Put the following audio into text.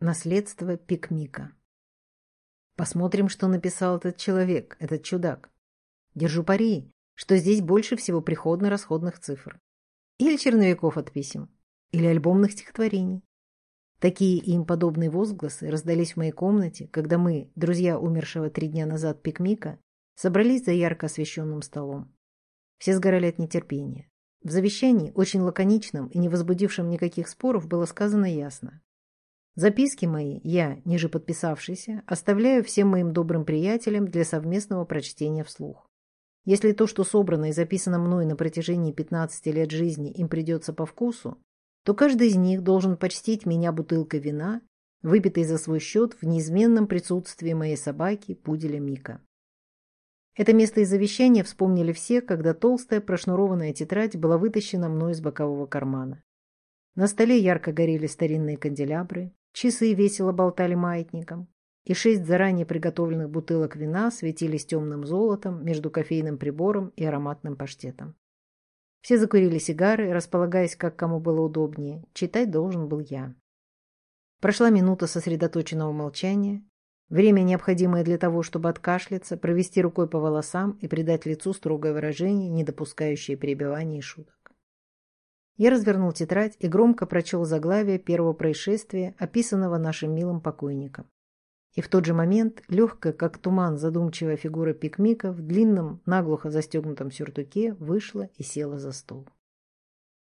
Наследство Пикмика. Посмотрим, что написал этот человек, этот чудак. Держу пари, что здесь больше всего приходно-расходных цифр. Или черновиков от писем, или альбомных стихотворений. Такие им подобные возгласы раздались в моей комнате, когда мы, друзья умершего три дня назад Пикмика, собрались за ярко освещенным столом. Все сгорали от нетерпения. В завещании, очень лаконичном и не возбудившем никаких споров, было сказано ясно. Записки мои я, ниже подписавшийся, оставляю всем моим добрым приятелям для совместного прочтения вслух. Если то, что собрано и записано мной на протяжении 15 лет жизни, им придется по вкусу, то каждый из них должен почтить меня бутылкой вина, выпитой за свой счет в неизменном присутствии моей собаки, пуделя Мика. Это место из завещания вспомнили все, когда толстая прошнурованная тетрадь была вытащена мной из бокового кармана. На столе ярко горели старинные канделябры, часы весело болтали маятником, и шесть заранее приготовленных бутылок вина светились темным золотом между кофейным прибором и ароматным паштетом. Все закурили сигары, располагаясь, как кому было удобнее. Читать должен был я. Прошла минута сосредоточенного молчания, Время, необходимое для того, чтобы откашляться, провести рукой по волосам и придать лицу строгое выражение, не допускающее перебиваний и шуток. Я развернул тетрадь и громко прочел заглавие первого происшествия, описанного нашим милым покойником. И в тот же момент легкая, как туман, задумчивая фигура пикмика в длинном, наглухо застегнутом сюртуке вышла и села за стол.